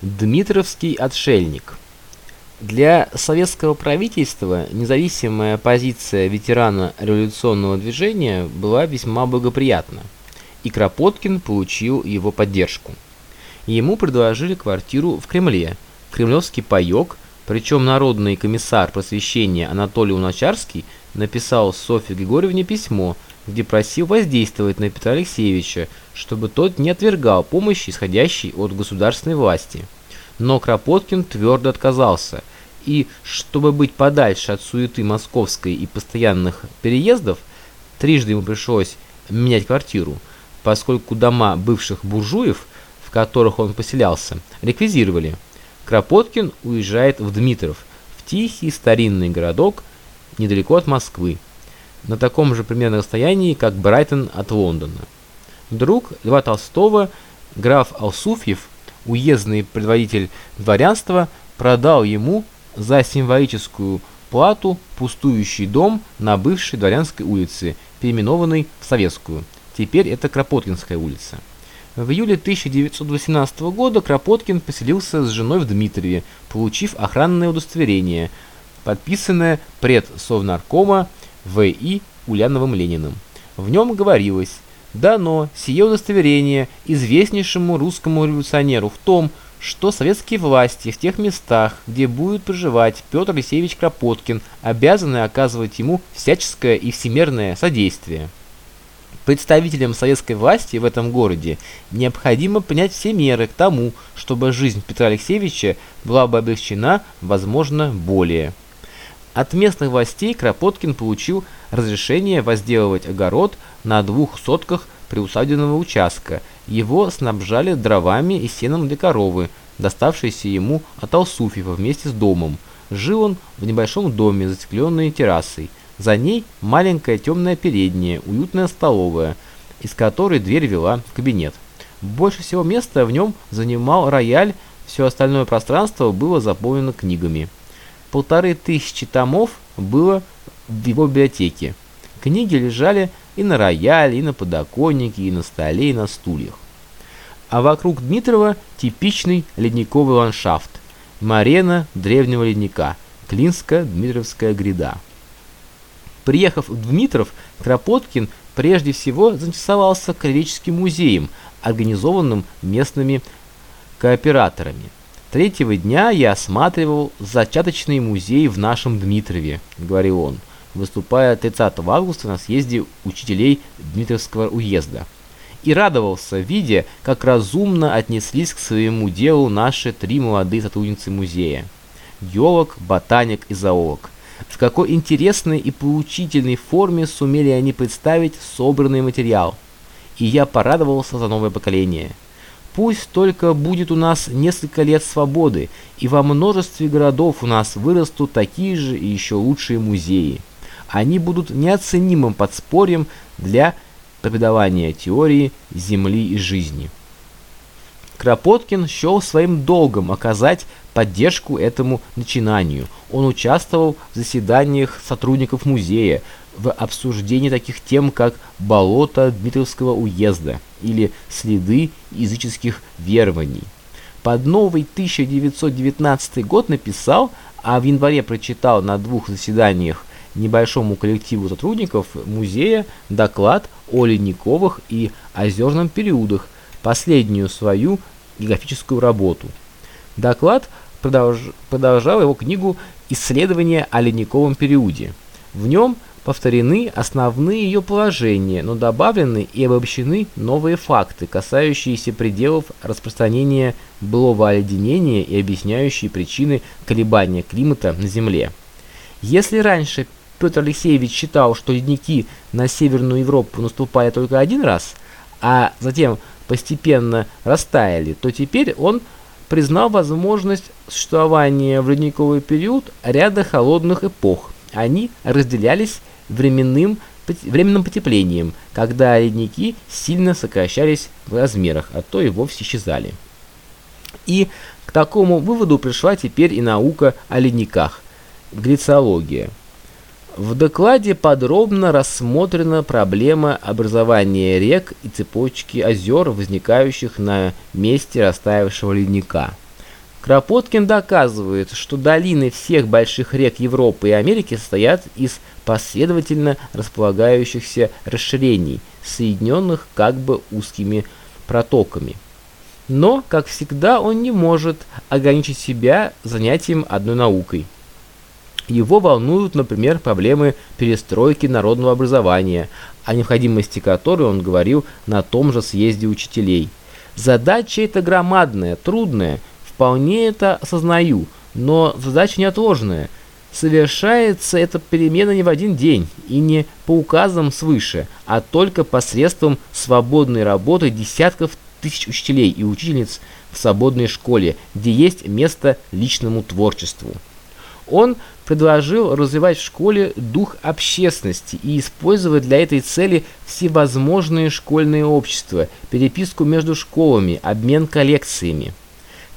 Дмитровский отшельник. Для советского правительства независимая позиция ветерана революционного движения была весьма благоприятна, и Кропоткин получил его поддержку. Ему предложили квартиру в Кремле, кремлевский паёк, причем народный комиссар просвещения Анатолий Уначарский написал Софье Григорьевне письмо, где просил воздействовать на Петра Алексеевича, чтобы тот не отвергал помощи, исходящей от государственной власти. Но Кропоткин твердо отказался, и, чтобы быть подальше от суеты московской и постоянных переездов, трижды ему пришлось менять квартиру, поскольку дома бывших буржуев, в которых он поселялся, реквизировали. Кропоткин уезжает в Дмитров, в тихий старинный городок недалеко от Москвы, на таком же примерно расстоянии, как Брайтон от Лондона. Друг Льва Толстого, граф Алсуфьев, уездный предводитель дворянства, продал ему за символическую плату пустующий дом на бывшей дворянской улице, переименованной в Советскую. Теперь это Кропоткинская улица. В июле 1918 года Кропоткин поселился с женой в Дмитрове, получив охранное удостоверение, подписанное пред Совнаркома В.И. Ульяновым Лениным. В нем говорилось «Дано сие удостоверение известнейшему русскому революционеру в том, что советские власти в тех местах, где будет проживать Петр Алексеевич Кропоткин, обязаны оказывать ему всяческое и всемирное содействие». Представителям советской власти в этом городе необходимо принять все меры к тому, чтобы жизнь Петра Алексеевича была бы облегчена, возможно, более. От местных властей Кропоткин получил разрешение возделывать огород на двух сотках приусадебного участка. Его снабжали дровами и сеном для коровы, доставшейся ему от Алсуфьева вместе с домом. Жил он в небольшом доме, застекленной террасой. За ней маленькая темная передняя, уютная столовая, из которой дверь вела в кабинет. Больше всего места в нем занимал рояль, все остальное пространство было заполнено книгами полторы тысячи томов было в его библиотеке. Книги лежали и на рояле, и на подоконнике, и на столе, и на стульях. А вокруг Дмитрова типичный ледниковый ландшафт. Марена древнего ледника, Клинско-Дмитровская гряда. Приехав в Дмитров, Кропоткин прежде всего заинтересовался краеведческим музеем, организованным местными кооператорами. Третьего дня я осматривал зачаточный музей в нашем Дмитрове, говорил он, выступая 30 августа на съезде учителей Дмитровского уезда. И радовался, видя, как разумно отнеслись к своему делу наши три молодые сотрудницы музея. Геолог, ботаник и зоолог. В какой интересной и поучительной форме сумели они представить собранный материал. И я порадовался за новое поколение. Пусть только будет у нас несколько лет свободы, и во множестве городов у нас вырастут такие же и еще лучшие музеи. Они будут неоценимым подспорьем для преподавания теории Земли и жизни. Кропоткин счел своим долгом оказать поддержку этому начинанию. Он участвовал в заседаниях сотрудников музея, в обсуждении таких тем, как «Болото Дмитровского уезда» или «Следы языческих верований». Под новый 1919 год написал, а в январе прочитал на двух заседаниях небольшому коллективу сотрудников музея доклад о ледниковых и озерном периодах, последнюю свою географическую работу. Доклад продолж... продолжал его книгу «Исследования о ледниковом периоде». В нем – повторены основные ее положения, но добавлены и обобщены новые факты, касающиеся пределов распространения былого оледенения и объясняющие причины колебания климата на Земле. Если раньше Петр Алексеевич считал, что ледники на Северную Европу наступали только один раз, а затем постепенно растаяли, то теперь он признал возможность существования в ледниковый период ряда холодных эпох. Они разделялись временным, временным потеплением, когда ледники сильно сокращались в размерах, а то и вовсе исчезали. И к такому выводу пришла теперь и наука о ледниках – глициология. В докладе подробно рассмотрена проблема образования рек и цепочки озер, возникающих на месте растаявшего ледника. Кропоткин доказывает, что долины всех больших рек Европы и Америки состоят из последовательно располагающихся расширений, соединенных как бы узкими протоками. Но, как всегда, он не может ограничить себя занятием одной наукой. Его волнуют, например, проблемы перестройки народного образования, о необходимости которой он говорил на том же съезде учителей. Задача эта громадная, трудная, вполне это осознаю, но задача неотложная. Совершается эта перемена не в один день и не по указам свыше, а только посредством свободной работы десятков тысяч учителей и учительниц в свободной школе, где есть место личному творчеству. Он предложил развивать в школе дух общественности и использовать для этой цели всевозможные школьные общества, переписку между школами, обмен коллекциями.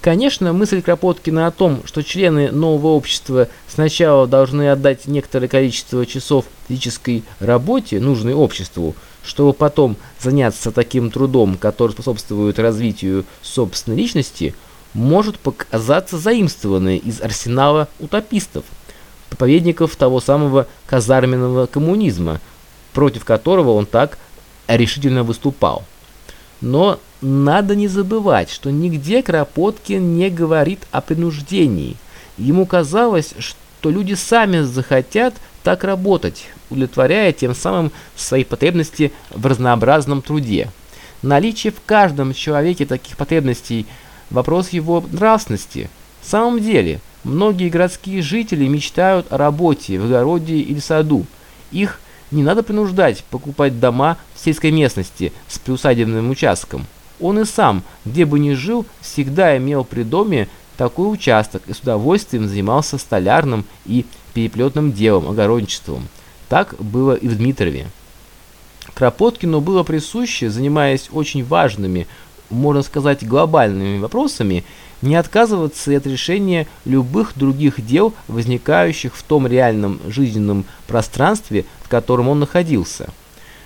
Конечно, мысль Кропоткина о том, что члены нового общества сначала должны отдать некоторое количество часов физической работе, нужной обществу, чтобы потом заняться таким трудом, который способствует развитию собственной личности, может показаться заимствованной из арсенала утопистов, проповедников того самого казарменного коммунизма, против которого он так решительно выступал. Но надо не забывать, что нигде Кропоткин не говорит о принуждении. Ему казалось, что люди сами захотят так работать, удовлетворяя тем самым свои потребности в разнообразном труде. Наличие в каждом человеке таких потребностей – вопрос его нравственности. В самом деле, многие городские жители мечтают о работе в огороде или саду. Их не надо принуждать покупать дома в сельской местности с приусадебным участком. Он и сам, где бы ни жил, всегда имел при доме такой участок и с удовольствием занимался столярным и переплетным делом, огородничеством. Так было и в Дмитрове. Кропоткину было присуще, занимаясь очень важными, можно сказать, глобальными вопросами, не отказываться от решения любых других дел, возникающих в том реальном жизненном пространстве, в котором он находился.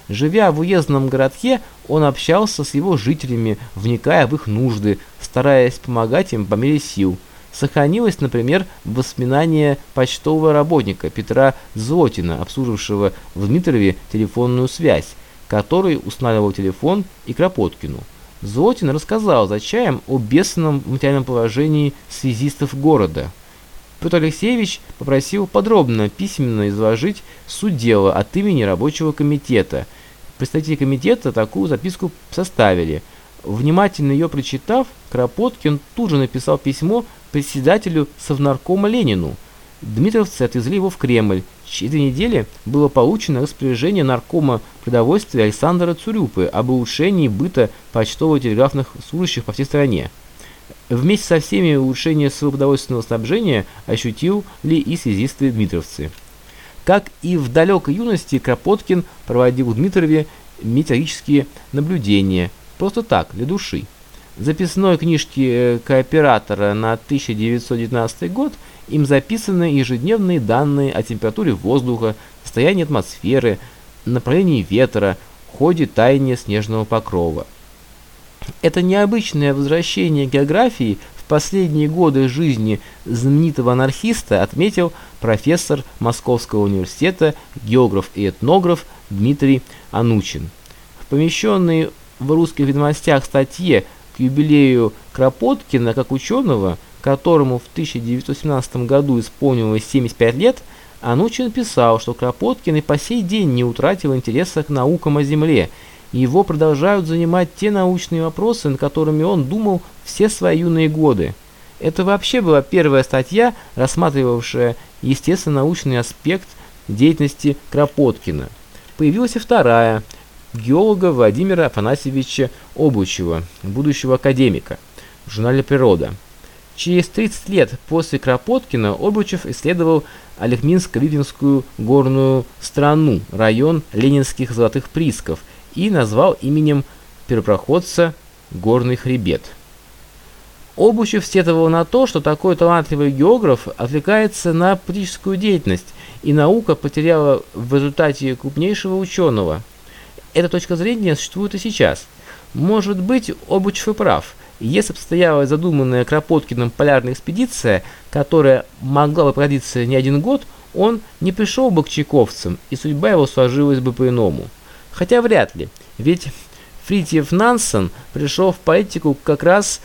Живя в уездном городке, он общался с его жителями, вникая в их нужды, стараясь помогать им по мере сил. Сохранилось, например, воспоминание почтового работника Петра Зотина, обслуживавшего в Дмитрове телефонную связь, который устанавливал телефон и Кропоткину. Зотин рассказал за чаем о бедственном материальном положении связистов города. Петр Алексеевич попросил подробно письменно изложить суть дела от имени рабочего комитета. Представители комитета такую записку составили. Внимательно ее прочитав, Кропоткин тут же написал письмо председателю Совнаркома Ленину. Дмитровцы отвезли его в Кремль. Две недели было получено распоряжение наркома продовольствия Александра Цурюпы об улучшении быта почтово-телеграфных служащих по всей стране. Вместе со всеми улучшения своего продовольственного снабжения ощутил ли и связисты дмитровцы. Как и в далекой юности, Кропоткин проводил в Дмитрове метеорические наблюдения, просто так, для души. Записной книжке кооператора на 1919 год им записаны ежедневные данные о температуре воздуха, состоянии атмосферы, направлении ветра, ходе таяния снежного покрова. Это необычное возвращение географии в последние годы жизни знаменитого анархиста отметил профессор Московского университета, географ и этнограф Дмитрий Анучин. В помещенной в русских ведомостях статье к юбилею Кропоткина как ученого, которому в 1917 году исполнилось 75 лет, Анучин писал, что Кропоткин и по сей день не утратил интереса к наукам о Земле – его продолжают занимать те научные вопросы, над которыми он думал все свои юные годы. Это вообще была первая статья, рассматривавшая естественно-научный аспект деятельности Кропоткина. Появилась и вторая, геолога Владимира Афанасьевича Обучева, будущего академика, в журнале «Природа». Через 30 лет после Кропоткина Обучев исследовал Олегминско-Витвинскую горную страну, район Ленинских золотых приисков – и назвал именем первопроходца Горный хребет. Обучев сетовал на то, что такой талантливый географ отвлекается на политическую деятельность, и наука потеряла в результате крупнейшего ученого. Эта точка зрения существует и сейчас. Может быть, Обучев и прав. Если бы состоялась задуманная Кропоткиным полярная экспедиция, которая могла бы продлиться не один год, он не пришел бы к чайковцам, и судьба его сложилась бы по-иному. Хотя вряд ли, ведь Фритьев Нансен пришел в политику как раз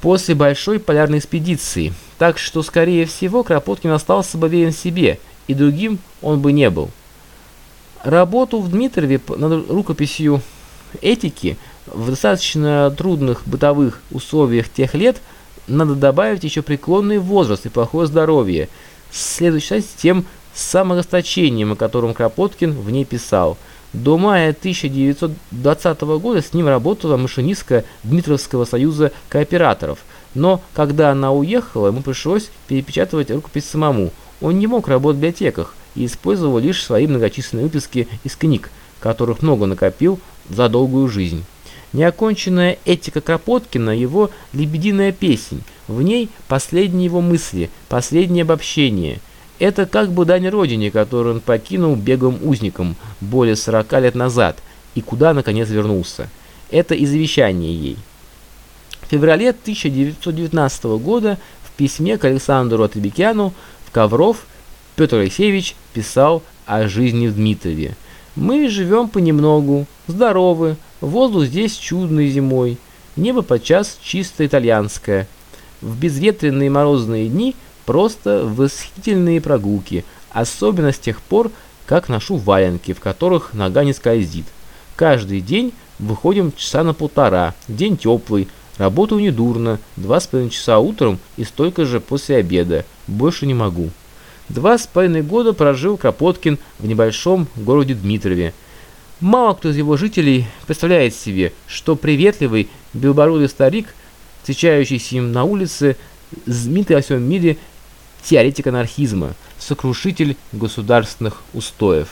после большой полярной экспедиции, так что, скорее всего, Кропоткин остался бы верен себе, и другим он бы не был. Работу в Дмитрове над рукописью этики в достаточно трудных бытовых условиях тех лет надо добавить еще преклонный возраст и плохое здоровье, следует считать тем саморасточением, о котором Кропоткин в ней писал. До мая 1920 года с ним работала машинистка Дмитровского союза кооператоров, но когда она уехала, ему пришлось перепечатывать рукопись самому. Он не мог работать в библиотеках и использовал лишь свои многочисленные выписки из книг, которых много накопил за долгую жизнь. Неоконченная этика Кропоткина – его лебединая песнь. В ней последние его мысли, последнее обобщение. Это как бы дань родине, которую он покинул беглым узником более 40 лет назад, и куда наконец вернулся. Это и завещание ей. В феврале 1919 года в письме к Александру Атребекяну в Ковров Петр Алексеевич писал о жизни в Дмитрове. «Мы живем понемногу, здоровы, Воздух здесь чудный зимой, небо подчас чисто итальянское. В безветренные морозные дни просто восхитительные прогулки, особенно с тех пор, как ношу валенки, в которых нога не скользит. Каждый день выходим часа на полтора, день теплый, работаю недурно, два с половиной часа утром и столько же после обеда, больше не могу. Два с половиной года прожил Кропоткин в небольшом городе Дмитрове, Мало кто из его жителей представляет себе, что приветливый, белобородый старик, встречающийся им на улице, знаменитый во всем мире теоретик анархизма, сокрушитель государственных устоев.